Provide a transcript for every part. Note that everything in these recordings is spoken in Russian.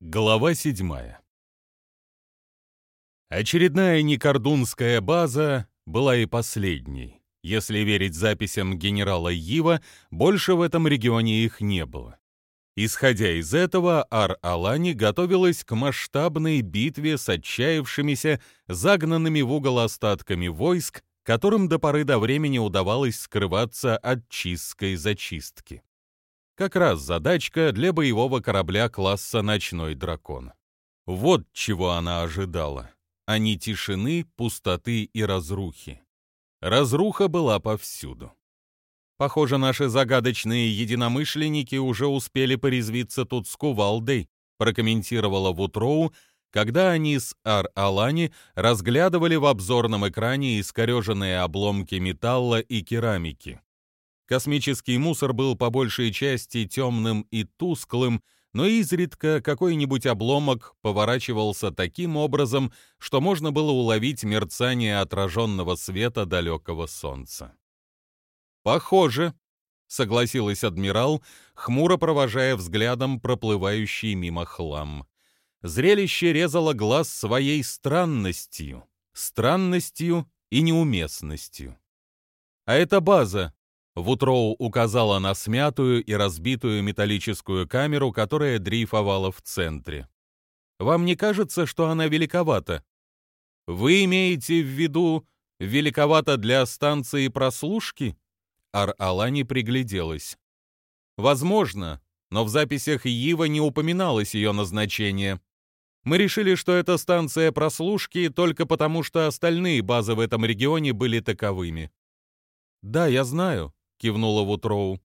Глава седьмая. Очередная некордунская база была и последней. Если верить записям генерала Ива, больше в этом регионе их не было. Исходя из этого, Ар-Алани готовилась к масштабной битве с отчаявшимися, загнанными в угол остатками войск, которым до поры до времени удавалось скрываться от чистской зачистки. Как раз задачка для боевого корабля класса «Ночной дракон». Вот чего она ожидала, а не тишины, пустоты и разрухи. Разруха была повсюду. Похоже, наши загадочные единомышленники уже успели порезвиться тут с кувалдой, прокомментировала Вутроу, когда они с Ар-Алани разглядывали в обзорном экране искореженные обломки металла и керамики. Космический мусор был по большей части темным и тусклым, но изредка какой-нибудь обломок поворачивался таким образом, что можно было уловить мерцание отраженного света далекого солнца. «Похоже», — согласилась адмирал, хмуро провожая взглядом проплывающий мимо хлам. Зрелище резало глаз своей странностью, странностью и неуместностью. «А это база, Вутроу указала на смятую и разбитую металлическую камеру, которая дрейфовала в центре. «Вам не кажется, что она великовата?» «Вы имеете в виду великовато для станции прослушки?» Ар-Алани пригляделась. «Возможно, но в записях Ива не упоминалось ее назначение. Мы решили, что это станция прослушки только потому, что остальные базы в этом регионе были таковыми». «Да, я знаю», кивнула Вутроу.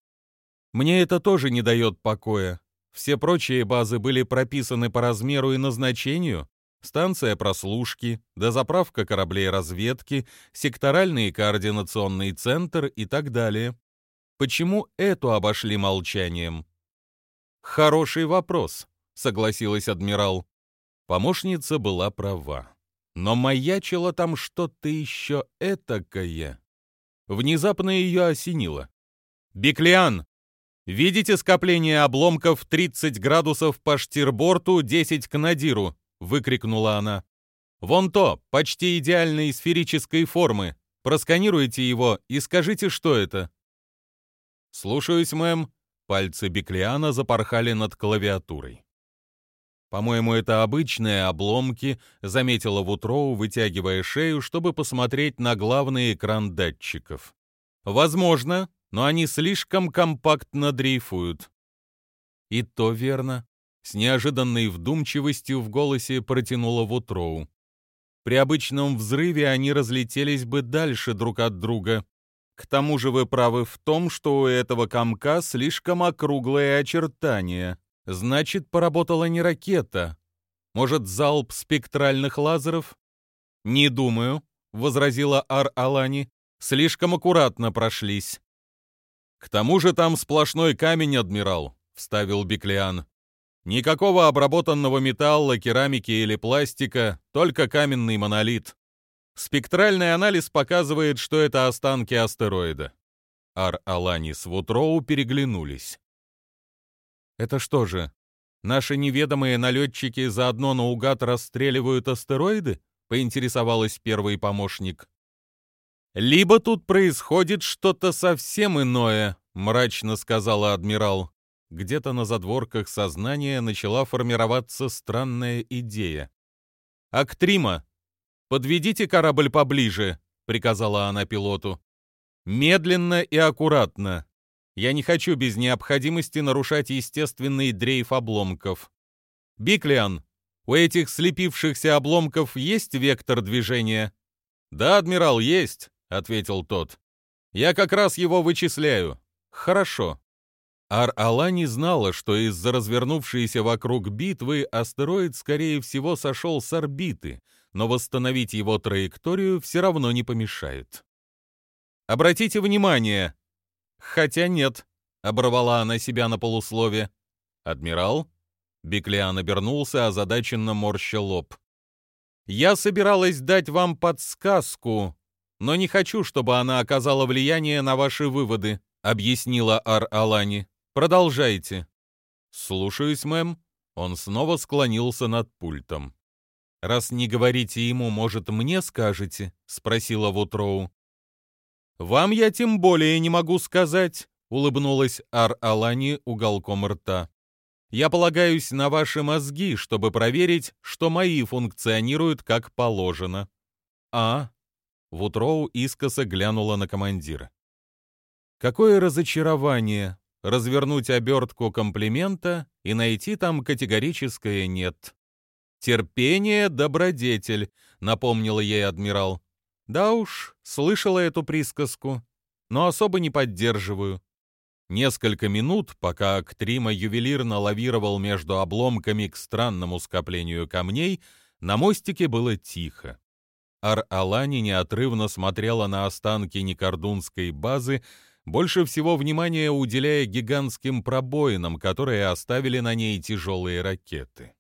Мне это тоже не дает покоя. Все прочие базы были прописаны по размеру и назначению. Станция прослушки, дозаправка кораблей разведки, секторальный координационный центр и так далее. Почему эту обошли молчанием? Хороший вопрос, согласилась адмирал. Помощница была права. Но маячило там что-то еще этакое. Внезапно ее осенило. «Биклиан! Видите скопление обломков 30 градусов по штирборту, 10 к надиру?» — выкрикнула она. «Вон то, почти идеальной сферической формы. Просканируйте его и скажите, что это». «Слушаюсь, мэм». Пальцы Биклиана запорхали над клавиатурой. «По-моему, это обычные обломки», — заметила Вутроу, вытягивая шею, чтобы посмотреть на главный экран датчиков. «Возможно, но они слишком компактно дрейфуют». «И то верно», — с неожиданной вдумчивостью в голосе протянула Вутроу. «При обычном взрыве они разлетелись бы дальше друг от друга. К тому же вы правы в том, что у этого комка слишком округлые очертания». Значит, поработала не ракета. Может, залп спектральных лазеров? Не думаю, возразила Ар-Алани. Слишком аккуратно прошлись. К тому же там сплошной камень, адмирал, вставил Биклиан. Никакого обработанного металла, керамики или пластика, только каменный монолит. Спектральный анализ показывает, что это останки астероида. Ар-Алани с Вутроу переглянулись. Это что же, наши неведомые налетчики заодно наугад расстреливают астероиды? Поинтересовалась первый помощник. Либо тут происходит что-то совсем иное, мрачно сказала адмирал. Где-то на задворках сознания начала формироваться странная идея. «Актрима, подведите корабль поближе», — приказала она пилоту. «Медленно и аккуратно. Я не хочу без необходимости нарушать естественный дрейф обломков. Биклиан, у этих слепившихся обломков есть вектор движения? Да, адмирал, есть, ответил тот. Я как раз его вычисляю. Хорошо. Ар-Ала не знала, что из-за развернувшейся вокруг битвы астероид, скорее всего, сошел с орбиты, но восстановить его траекторию все равно не помешает. Обратите внимание, «Хотя нет», — оборвала она себя на полуслове. «Адмирал?» Беклиан обернулся, озадаченно морща лоб. «Я собиралась дать вам подсказку, но не хочу, чтобы она оказала влияние на ваши выводы», — объяснила Ар-Алани. «Продолжайте». «Слушаюсь, мэм», Он снова склонился над пультом. «Раз не говорите ему, может, мне скажете?» — спросила Вутроу. «Вам я тем более не могу сказать», — улыбнулась Ар-Алани уголком рта. «Я полагаюсь на ваши мозги, чтобы проверить, что мои функционируют как положено». «А?» — Вутроу искоса глянула на командира. «Какое разочарование развернуть обертку комплимента и найти там категорическое «нет». «Терпение — добродетель», — напомнила ей адмирал. «Да уж, слышала эту присказку, но особо не поддерживаю». Несколько минут, пока Актрима ювелирно лавировал между обломками к странному скоплению камней, на мостике было тихо. Ар-Алани неотрывно смотрела на останки Никордунской базы, больше всего внимания уделяя гигантским пробоинам, которые оставили на ней тяжелые ракеты.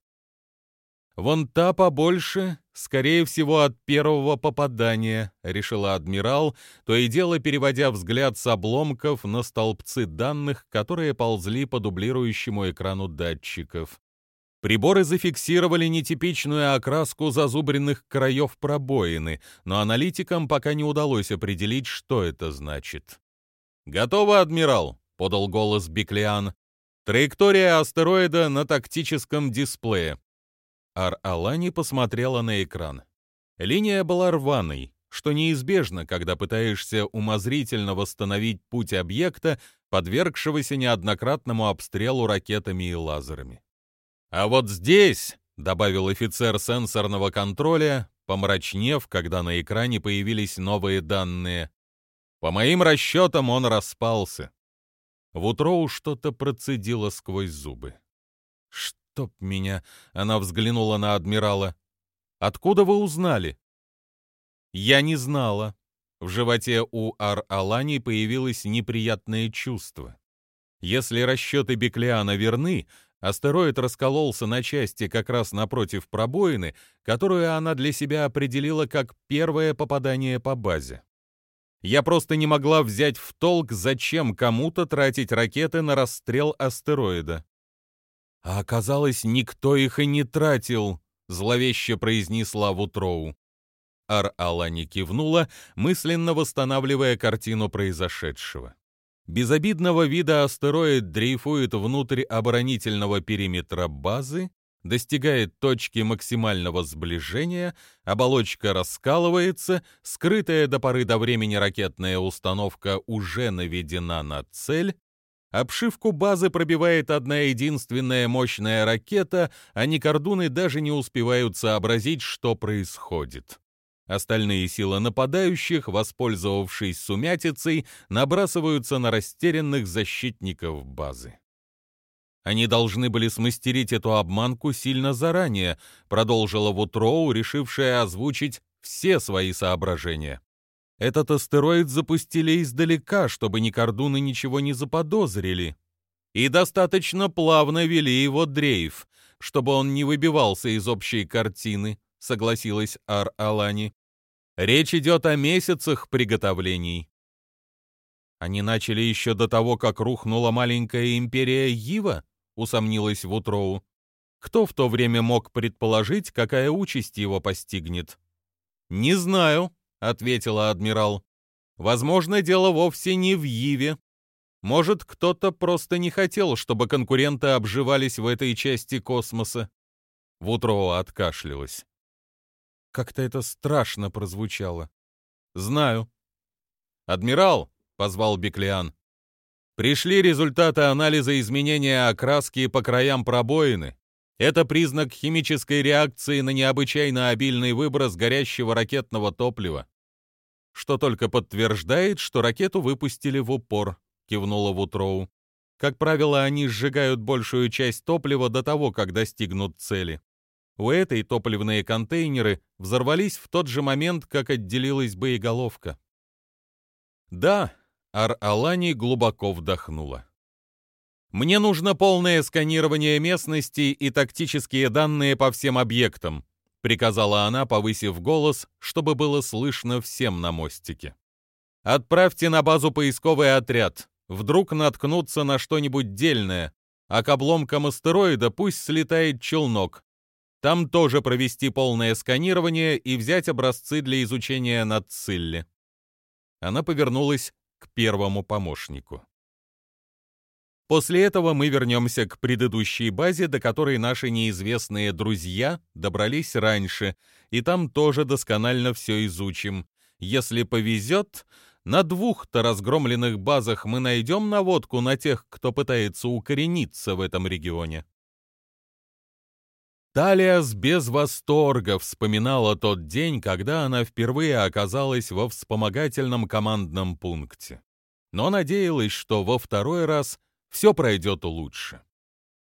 «Вон та побольше, скорее всего, от первого попадания», — решила адмирал, то и дело переводя взгляд с обломков на столбцы данных, которые ползли по дублирующему экрану датчиков. Приборы зафиксировали нетипичную окраску зазубренных краев пробоины, но аналитикам пока не удалось определить, что это значит. «Готово, адмирал», — подал голос Биклиан. «Траектория астероида на тактическом дисплее». Ар-Алани посмотрела на экран. Линия была рваной, что неизбежно, когда пытаешься умозрительно восстановить путь объекта, подвергшегося неоднократному обстрелу ракетами и лазерами. «А вот здесь», — добавил офицер сенсорного контроля, помрачнев, когда на экране появились новые данные, по моим расчетам, он распался. В утро что-то процедило сквозь зубы. «Чтоб меня!» — она взглянула на адмирала. «Откуда вы узнали?» «Я не знала». В животе у Ар-Алани появилось неприятное чувство. Если расчеты Беклиана верны, астероид раскололся на части как раз напротив пробоины, которую она для себя определила как первое попадание по базе. Я просто не могла взять в толк, зачем кому-то тратить ракеты на расстрел астероида. А оказалось, никто их и не тратил, зловеще произнесла Вутроу. Ар-Алани кивнула, мысленно восстанавливая картину произошедшего. Безобидного вида астероид дрейфует внутрь оборонительного периметра базы, достигает точки максимального сближения, оболочка раскалывается, скрытая до поры до времени ракетная установка уже наведена на цель, обшивку базы пробивает одна единственная мощная ракета, а Никордуны даже не успевают сообразить, что происходит. Остальные силы нападающих, воспользовавшись сумятицей, набрасываются на растерянных защитников базы. Они должны были смастерить эту обманку сильно заранее, продолжила Вутроу, решившая озвучить все свои соображения. Этот астероид запустили издалека, чтобы ни Кордуны ничего не заподозрили. И достаточно плавно вели его дрейф, чтобы он не выбивался из общей картины, согласилась Ар-Алани. Речь идет о месяцах приготовлений. Они начали еще до того, как рухнула маленькая империя Йива? — усомнилась Вутроу. «Кто в то время мог предположить, какая участь его постигнет?» «Не знаю», — ответила адмирал. «Возможно, дело вовсе не в Йиве. Может, кто-то просто не хотел, чтобы конкуренты обживались в этой части космоса». Вутроу откашлялась. Как-то это страшно прозвучало. «Знаю». «Адмирал», — позвал Беклиан, Пришли результаты анализа изменения окраски по краям пробоины. Это признак химической реакции на необычайно обильный выброс горящего ракетного топлива. Что только подтверждает, что ракету выпустили в упор, кивнула Вутроу. Как правило, они сжигают большую часть топлива до того, как достигнут цели. У этой топливные контейнеры взорвались в тот же момент, как отделилась боеголовка. Да, Ар-Алани глубоко вдохнула. «Мне нужно полное сканирование местности и тактические данные по всем объектам», приказала она, повысив голос, чтобы было слышно всем на мостике. «Отправьте на базу поисковый отряд. Вдруг наткнуться на что-нибудь дельное. а к обломкам астероида пусть слетает челнок. Там тоже провести полное сканирование и взять образцы для изучения на Цилле. Она повернулась к первому помощнику. После этого мы вернемся к предыдущей базе, до которой наши неизвестные друзья добрались раньше, и там тоже досконально все изучим. Если повезет, на двух-то разгромленных базах мы найдем наводку на тех, кто пытается укорениться в этом регионе. Талиас без восторга вспоминала тот день, когда она впервые оказалась во вспомогательном командном пункте. Но надеялась, что во второй раз все пройдет лучше.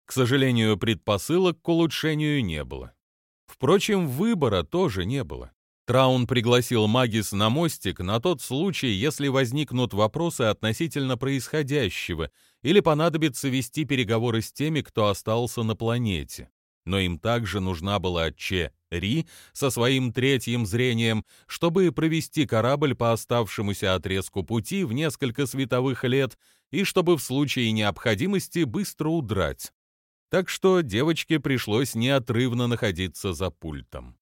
К сожалению, предпосылок к улучшению не было. Впрочем, выбора тоже не было. Траун пригласил Магис на мостик на тот случай, если возникнут вопросы относительно происходящего или понадобится вести переговоры с теми, кто остался на планете но им также нужна была Че Ри со своим третьим зрением, чтобы провести корабль по оставшемуся отрезку пути в несколько световых лет и чтобы в случае необходимости быстро удрать. Так что девочке пришлось неотрывно находиться за пультом.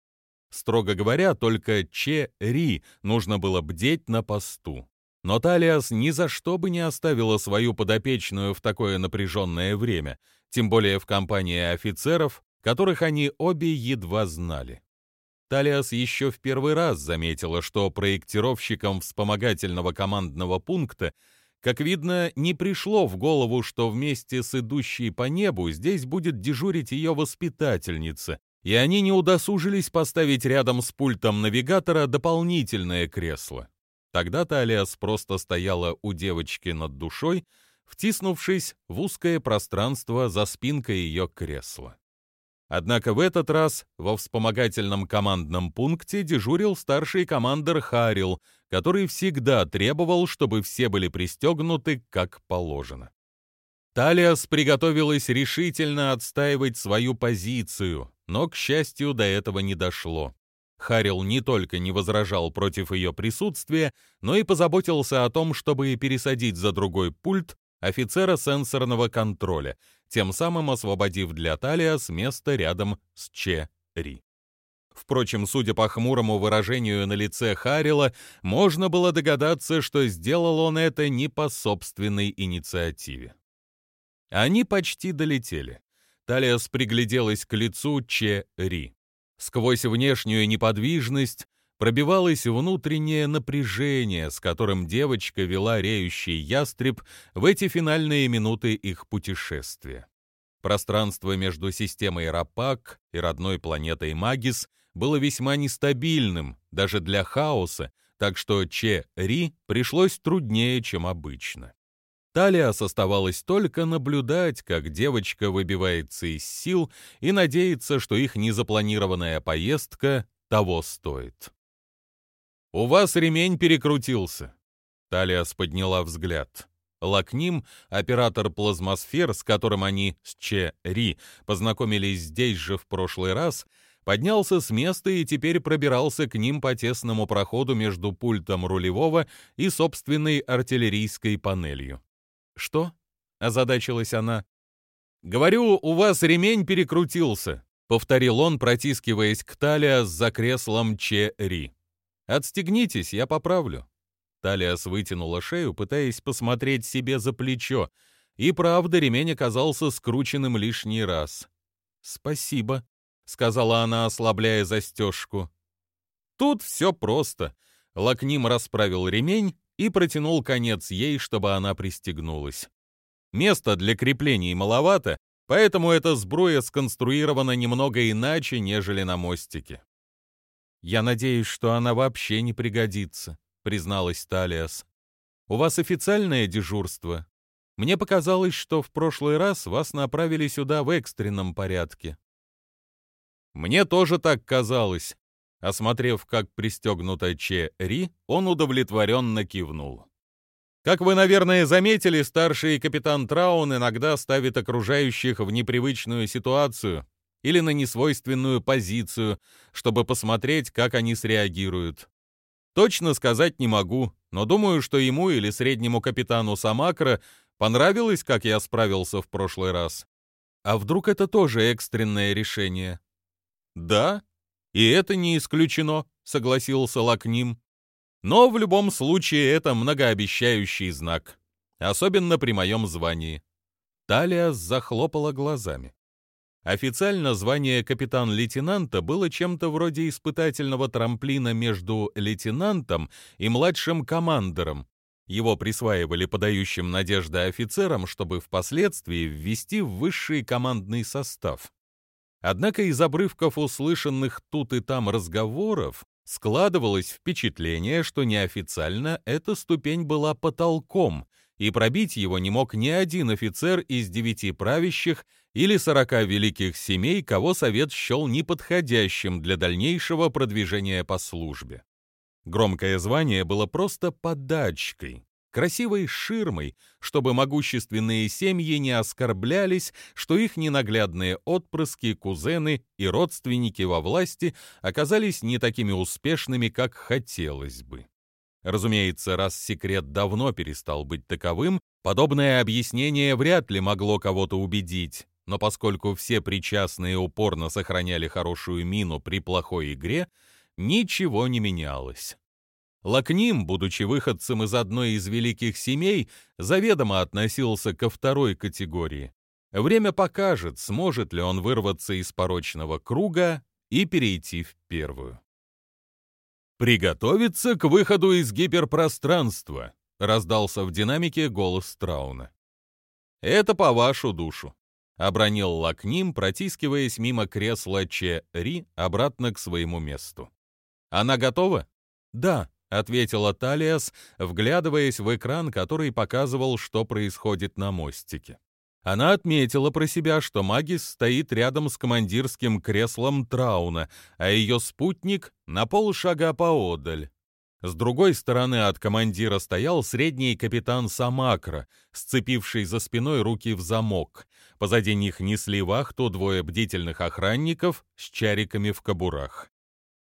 Строго говоря, только Че Ри нужно было бдеть на посту. Но Талиас ни за что бы не оставила свою подопечную в такое напряженное время, тем более в компании офицеров, которых они обе едва знали. Талиас еще в первый раз заметила, что проектировщикам вспомогательного командного пункта, как видно, не пришло в голову, что вместе с идущей по небу здесь будет дежурить ее воспитательница, и они не удосужились поставить рядом с пультом навигатора дополнительное кресло. Тогда Талиас просто стояла у девочки над душой, втиснувшись в узкое пространство за спинкой ее кресла. Однако в этот раз во вспомогательном командном пункте дежурил старший командир Харил, который всегда требовал, чтобы все были пристегнуты как положено. Талиас приготовилась решительно отстаивать свою позицию, но, к счастью, до этого не дошло. Харил не только не возражал против ее присутствия, но и позаботился о том, чтобы пересадить за другой пульт офицера сенсорного контроля, тем самым освободив для Талиас место рядом с Че Ри. Впрочем, судя по хмурому выражению на лице Харила, можно было догадаться, что сделал он это не по собственной инициативе. Они почти долетели. Талиас пригляделась к лицу Че Ри. Сквозь внешнюю неподвижность пробивалось внутреннее напряжение, с которым девочка вела реющий ястреб в эти финальные минуты их путешествия. Пространство между системой Рапак и родной планетой Магис было весьма нестабильным, даже для хаоса, так что Че Ри пришлось труднее, чем обычно. Талиас оставалось только наблюдать, как девочка выбивается из сил и надеяться, что их незапланированная поездка того стоит. «У вас ремень перекрутился». Талиас подняла взгляд. Лакним, оператор плазмосфер, с которым они с Че Ри познакомились здесь же в прошлый раз, поднялся с места и теперь пробирался к ним по тесному проходу между пультом рулевого и собственной артиллерийской панелью. «Что?» — озадачилась она. «Говорю, у вас ремень перекрутился», — повторил он, протискиваясь к Талиас за креслом Че Ри. «Отстегнитесь, я поправлю». Талиас вытянула шею, пытаясь посмотреть себе за плечо, и правда ремень оказался скрученным лишний раз. «Спасибо», — сказала она, ослабляя застежку. Тут все просто. Лакним расправил ремень и протянул конец ей, чтобы она пристегнулась. Места для креплений маловато, поэтому эта сбруя сконструирована немного иначе, нежели на мостике. «Я надеюсь, что она вообще не пригодится», — призналась Талиас. «У вас официальное дежурство? Мне показалось, что в прошлый раз вас направили сюда в экстренном порядке». «Мне тоже так казалось». Осмотрев, как пристегнута Че Ри, он удовлетворенно кивнул. Как вы, наверное, заметили, старший капитан Траун иногда ставит окружающих в непривычную ситуацию, или на несвойственную позицию, чтобы посмотреть, как они среагируют. Точно сказать не могу, но думаю, что ему или среднему капитану Самакра понравилось, как я справился в прошлый раз. А вдруг это тоже экстренное решение? Да, и это не исключено, согласился Лакним. Но в любом случае это многообещающий знак, особенно при моем звании. Талия захлопала глазами. Официально звание капитан-лейтенанта было чем-то вроде испытательного трамплина между лейтенантом и младшим командором. Его присваивали подающим надежды офицерам, чтобы впоследствии ввести в высший командный состав. Однако из обрывков услышанных тут и там разговоров складывалось впечатление, что неофициально эта ступень была потолком, и пробить его не мог ни один офицер из девяти правящих или сорока великих семей, кого совет счел неподходящим для дальнейшего продвижения по службе. Громкое звание было просто подачкой, красивой ширмой, чтобы могущественные семьи не оскорблялись, что их ненаглядные отпрыски, кузены и родственники во власти оказались не такими успешными, как хотелось бы. Разумеется, раз секрет давно перестал быть таковым, подобное объяснение вряд ли могло кого-то убедить, но поскольку все причастные упорно сохраняли хорошую мину при плохой игре, ничего не менялось. Лакним, будучи выходцем из одной из великих семей, заведомо относился ко второй категории. Время покажет, сможет ли он вырваться из порочного круга и перейти в первую. «Приготовиться к выходу из гиперпространства», — раздался в динамике голос Трауна. «Это по вашу душу», — обронил Лакним, протискиваясь мимо кресла Че Ри обратно к своему месту. «Она готова?» «Да», — ответила Талиас, вглядываясь в экран, который показывал, что происходит на мостике. Она отметила про себя, что Магис стоит рядом с командирским креслом Трауна, а ее спутник — на полшага поодаль. С другой стороны от командира стоял средний капитан Самакра, сцепивший за спиной руки в замок. Позади них несли вахту двое бдительных охранников с чариками в кобурах.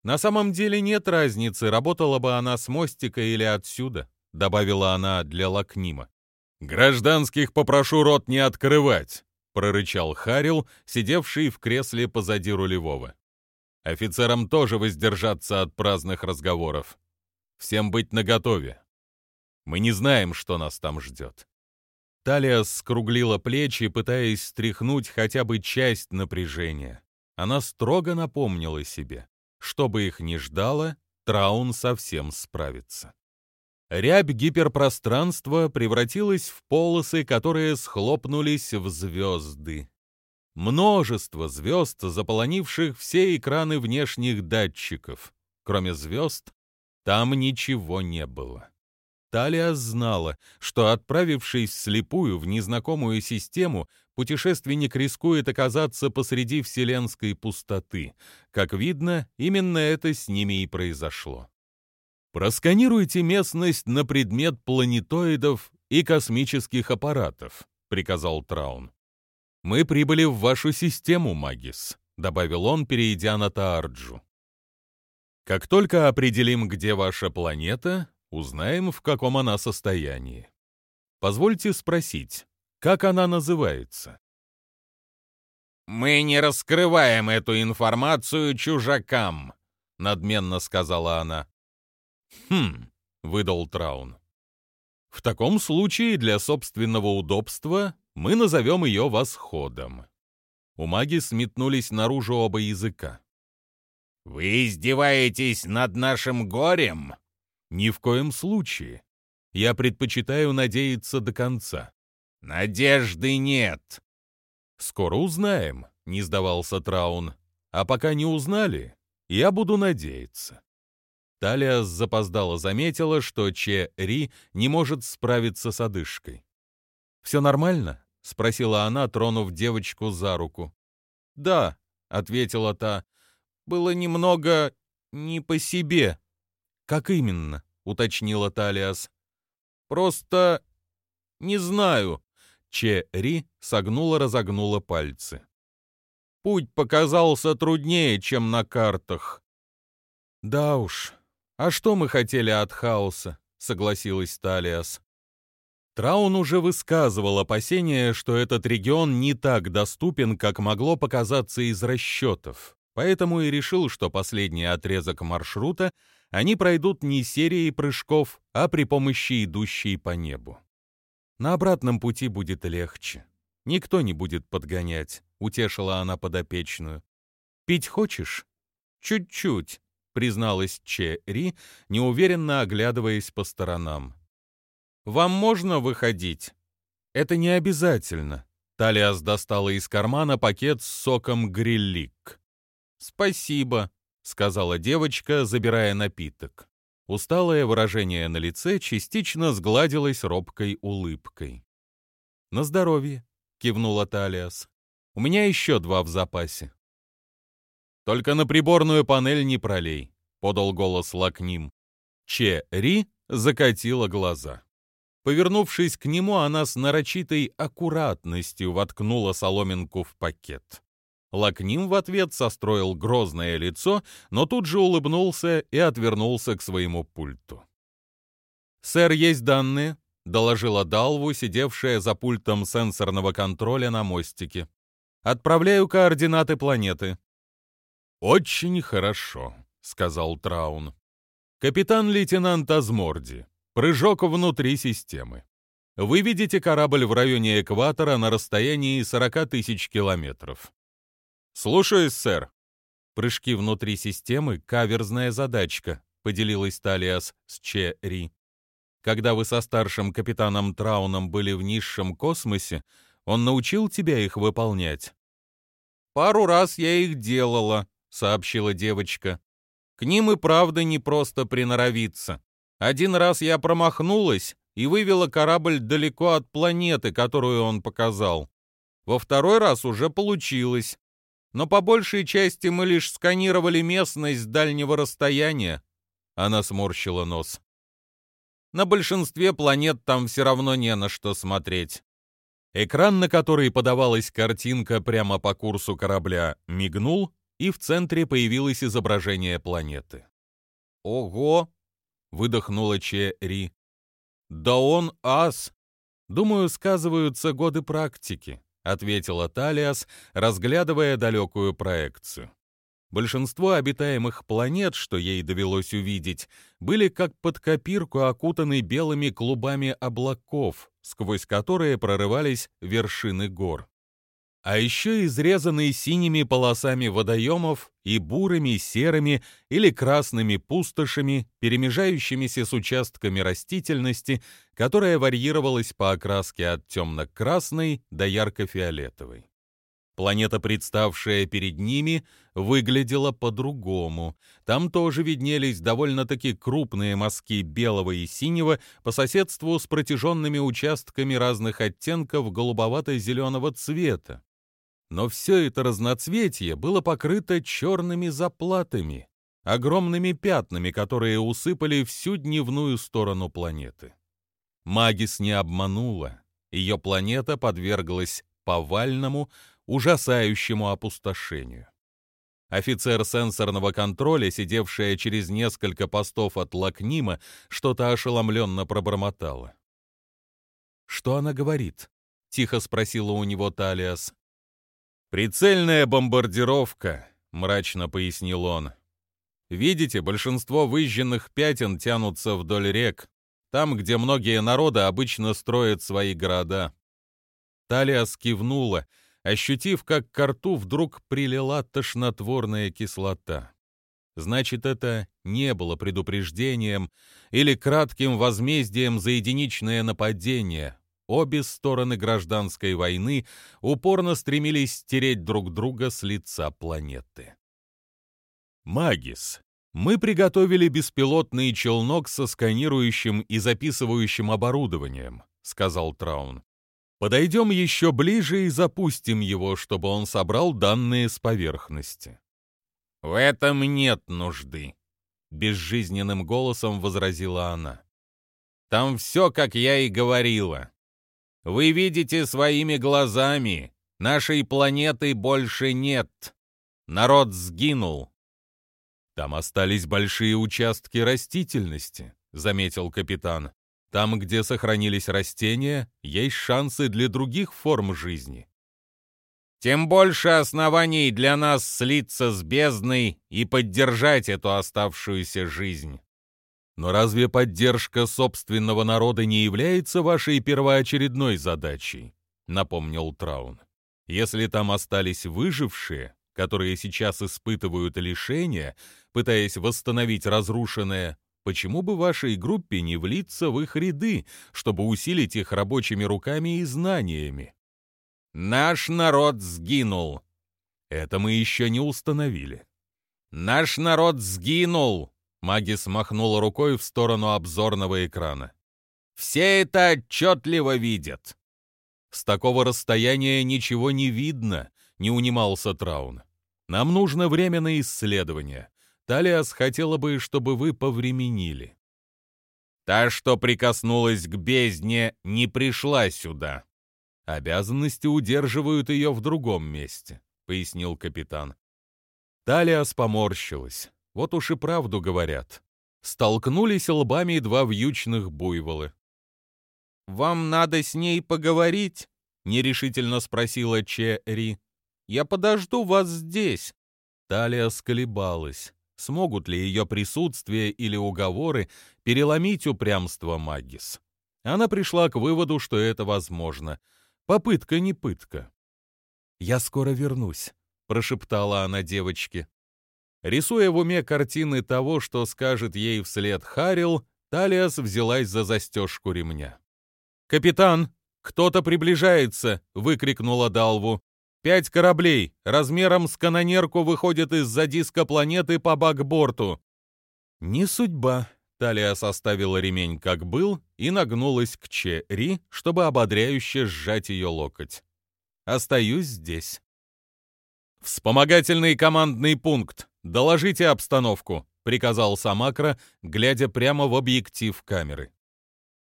На самом деле нет разницы, работала бы она с мостика или отсюда, добавила она для Лакнима. Гражданских попрошу рот не открывать, прорычал Харил, сидевший в кресле позади рулевого. Офицерам тоже воздержаться от праздных разговоров. Всем быть наготове. Мы не знаем, что нас там ждет. Талия скруглила плечи, пытаясь стряхнуть хотя бы часть напряжения. Она строго напомнила себе. Что бы их ни ждало, Траун совсем справится. Рябь гиперпространства превратилась в полосы, которые схлопнулись в звезды. Множество звезд, заполонивших все экраны внешних датчиков. Кроме звезд, там ничего не было. Талия знала, что, отправившись слепую в незнакомую систему, путешественник рискует оказаться посреди вселенской пустоты. Как видно, именно это с ними и произошло. «Просканируйте местность на предмет планетоидов и космических аппаратов», — приказал Траун. «Мы прибыли в вашу систему, Магис», — добавил он, перейдя на Таарджу. «Как только определим, где ваша планета, Узнаем, в каком она состоянии. Позвольте спросить, как она называется? «Мы не раскрываем эту информацию чужакам», — надменно сказала она. «Хм», — выдал Траун. «В таком случае для собственного удобства мы назовем ее восходом». У маги сметнулись наружу оба языка. «Вы издеваетесь над нашим горем?» Ни в коем случае. Я предпочитаю надеяться до конца. Надежды нет. Скоро узнаем, не сдавался Траун. А пока не узнали, я буду надеяться. Талия запоздало заметила, что Че Ри не может справиться с одышкой. «Все нормально?» — спросила она, тронув девочку за руку. «Да», — ответила та, — «было немного не по себе». «Как именно?» — уточнила Талиас. «Просто не знаю». Че Ри согнула-разогнула пальцы. «Путь показался труднее, чем на картах». «Да уж. А что мы хотели от хаоса?» — согласилась Талиас. Траун уже высказывал опасения, что этот регион не так доступен, как могло показаться из расчетов, поэтому и решил, что последний отрезок маршрута они пройдут не серией прыжков, а при помощи идущей по небу. На обратном пути будет легче. Никто не будет подгонять, утешила она подопечную. Пить хочешь? Чуть-чуть, призналась Че неуверенно оглядываясь по сторонам. Вам можно выходить? Это не обязательно. Талиас достала из кармана пакет с соком гриллик. Спасибо, сказала девочка, забирая напиток. Усталое выражение на лице частично сгладилось робкой улыбкой. «На здоровье», — кивнула Талиас. «У меня еще два в запасе». «Только на приборную панель не пролей», — подал голос Лакним. Че Ри закатила глаза. Повернувшись к нему, она с нарочитой аккуратностью воткнула соломинку в пакет. Лакним в ответ состроил грозное лицо, но тут же улыбнулся и отвернулся к своему пульту. «Сэр, есть данные», — доложила Далву, сидевшая за пультом сенсорного контроля на мостике. «Отправляю координаты планеты». «Очень хорошо», — сказал Траун. «Капитан-лейтенант Азморди, прыжок внутри системы. Вы видите корабль в районе экватора на расстоянии 40 тысяч километров. «Слушаюсь, сэр». Прыжки внутри системы — каверзная задачка, поделилась Талиас с Че Ри. Когда вы со старшим капитаном Трауном были в низшем космосе, он научил тебя их выполнять? «Пару раз я их делала», — сообщила девочка. «К ним и правда не просто приноровиться. Один раз я промахнулась и вывела корабль далеко от планеты, которую он показал. Во второй раз уже получилось но по большей части мы лишь сканировали местность с дальнего расстояния. Она сморщила нос. На большинстве планет там все равно не на что смотреть. Экран, на который подавалась картинка прямо по курсу корабля, мигнул, и в центре появилось изображение планеты. «Ого!» — выдохнула Че Ри. «Да он ас!» Думаю, сказываются годы практики ответила Талиас, разглядывая далекую проекцию. Большинство обитаемых планет, что ей довелось увидеть, были как под копирку окутаны белыми клубами облаков, сквозь которые прорывались вершины гор а еще изрезанный синими полосами водоемов и бурыми, серыми или красными пустошами, перемежающимися с участками растительности, которая варьировалась по окраске от темно-красной до ярко-фиолетовой. Планета, представшая перед ними, выглядела по-другому. Там тоже виднелись довольно-таки крупные мазки белого и синего по соседству с протяженными участками разных оттенков голубовато-зеленого цвета. Но все это разноцветие было покрыто черными заплатами, огромными пятнами, которые усыпали всю дневную сторону планеты. Магис не обманула. Ее планета подверглась повальному, ужасающему опустошению. Офицер сенсорного контроля, сидевшая через несколько постов от Лакнима, что-то ошеломленно пробормотала. «Что она говорит?» — тихо спросила у него Талиас. «Прицельная бомбардировка», — мрачно пояснил он. «Видите, большинство выжженных пятен тянутся вдоль рек, там, где многие народы обычно строят свои города». Талия скивнула, ощутив, как к рту вдруг прилила тошнотворная кислота. Значит, это не было предупреждением или кратким возмездием за единичное нападение, Обе стороны гражданской войны упорно стремились стереть друг друга с лица планеты. Магис. Мы приготовили беспилотный челнок со сканирующим и записывающим оборудованием, сказал Траун. Подойдем еще ближе и запустим его, чтобы он собрал данные с поверхности. В этом нет нужды, безжизненным голосом возразила она. Там все, как я и говорила. Вы видите своими глазами, нашей планеты больше нет. Народ сгинул. Там остались большие участки растительности, заметил капитан. Там, где сохранились растения, есть шансы для других форм жизни. Тем больше оснований для нас слиться с бездной и поддержать эту оставшуюся жизнь. Но разве поддержка собственного народа не является вашей первоочередной задачей? Напомнил Траун. Если там остались выжившие, которые сейчас испытывают лишения, пытаясь восстановить разрушенное, почему бы вашей группе не влиться в их ряды, чтобы усилить их рабочими руками и знаниями? Наш народ сгинул. Это мы еще не установили. Наш народ сгинул. Магис махнула рукой в сторону обзорного экрана. Все это отчетливо видят. С такого расстояния ничего не видно, не унимался Траун. Нам нужно время на исследование. Талиас хотела бы, чтобы вы повременили. Та, что прикоснулась к бездне, не пришла сюда. Обязанности удерживают ее в другом месте, пояснил капитан. Талиас поморщилась. Вот уж и правду говорят. Столкнулись лбами два вьючных буйволы. «Вам надо с ней поговорить?» — нерешительно спросила Черри. «Я подожду вас здесь». Талия сколебалась. Смогут ли ее присутствие или уговоры переломить упрямство Магис? Она пришла к выводу, что это возможно — Попытка не пытка. «Я скоро вернусь», — прошептала она девочке. Рисуя в уме картины того, что скажет ей вслед Харил, Талиас взялась за застежку ремня. «Капитан, кто-то приближается!» — выкрикнула Далву. «Пять кораблей, размером с канонерку, выходят из-за диска планеты по бакборту». «Не судьба», Талия составила ремень как был и нагнулась к Че-Ри, чтобы ободряюще сжать ее локоть. «Остаюсь здесь». «Вспомогательный командный пункт. Доложите обстановку», — приказал Самакра, глядя прямо в объектив камеры.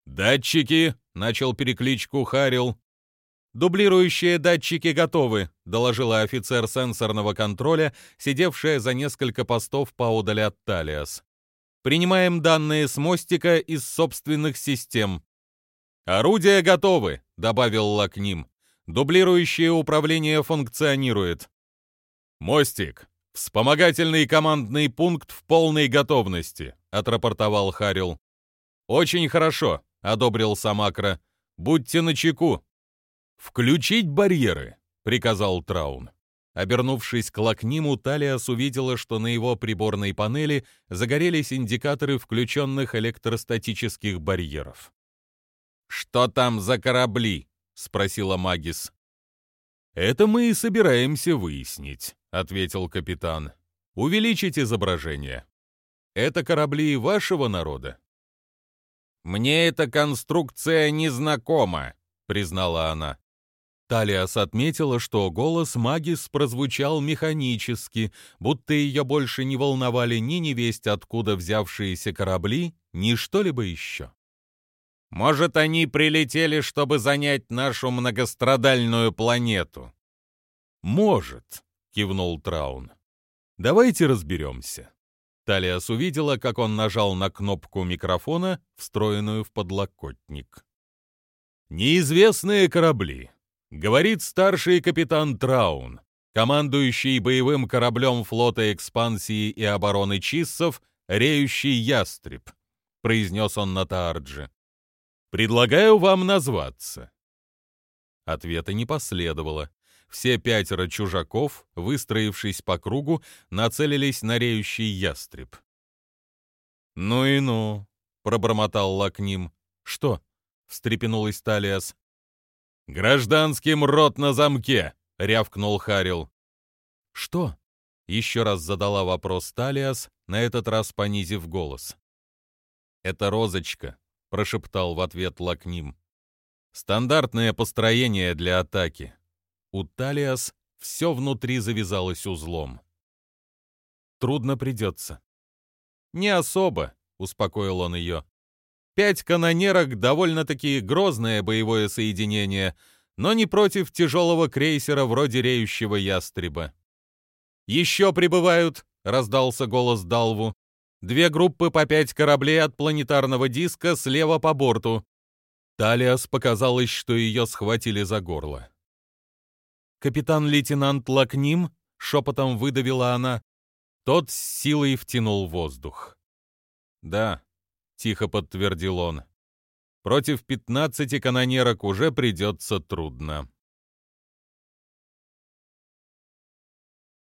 «Датчики», — начал перекличку Харил. «Дублирующие датчики готовы», — доложила офицер сенсорного контроля, сидевшая за несколько постов поодаль от Талиас. Принимаем данные с мостика из собственных систем. Орудия готовы, добавил Лакним. Дублирующее управление функционирует. Мостик. Вспомогательный командный пункт в полной готовности, отрапортовал Харил. Очень хорошо, одобрил Самакра. Будьте начеку. Включить барьеры, приказал Траун. Обернувшись к Лакниму, Талиас увидела, что на его приборной панели загорелись индикаторы включенных электростатических барьеров. «Что там за корабли?» — спросила Магис. «Это мы и собираемся выяснить», — ответил капитан. «Увеличить изображение. Это корабли вашего народа?» «Мне эта конструкция незнакома», — признала она. Талиас отметила, что голос Магис прозвучал механически, будто ее больше не волновали ни невесть откуда взявшиеся корабли, ни что-либо еще. «Может, они прилетели, чтобы занять нашу многострадальную планету?» «Может», — кивнул Траун. «Давайте разберемся». Талиас увидела, как он нажал на кнопку микрофона, встроенную в подлокотник. «Неизвестные корабли», Говорит старший капитан Траун, командующий боевым кораблем флота экспансии и обороны Чиссов, реющий ястреб, произнес он на Таардже. Предлагаю вам назваться. Ответа не последовало. Все пятеро чужаков, выстроившись по кругу, нацелились на реющий ястреб. «Ну и ну», — пробормотал Лакним. «Что?» — встрепенулась Талиас. «Гражданским рот на замке!» — рявкнул Харил. «Что?» — еще раз задала вопрос Талиас, на этот раз понизив голос. «Это розочка», — прошептал в ответ Лакним. «Стандартное построение для атаки». У Талиас все внутри завязалось узлом. «Трудно придется». «Не особо», — успокоил он ее. Пять канонерок — довольно-таки грозное боевое соединение, но не против тяжелого крейсера вроде реющего ястреба. «Еще прибывают!» — раздался голос Далву. Две группы по пять кораблей от планетарного диска слева по борту». Талиас показалось, что ее схватили за горло. «Капитан-лейтенант Лакним?» — шепотом выдавила она. Тот с силой втянул воздух. «Да», — тихо подтвердил он. «Против пятнадцати канонерок уже придется трудно».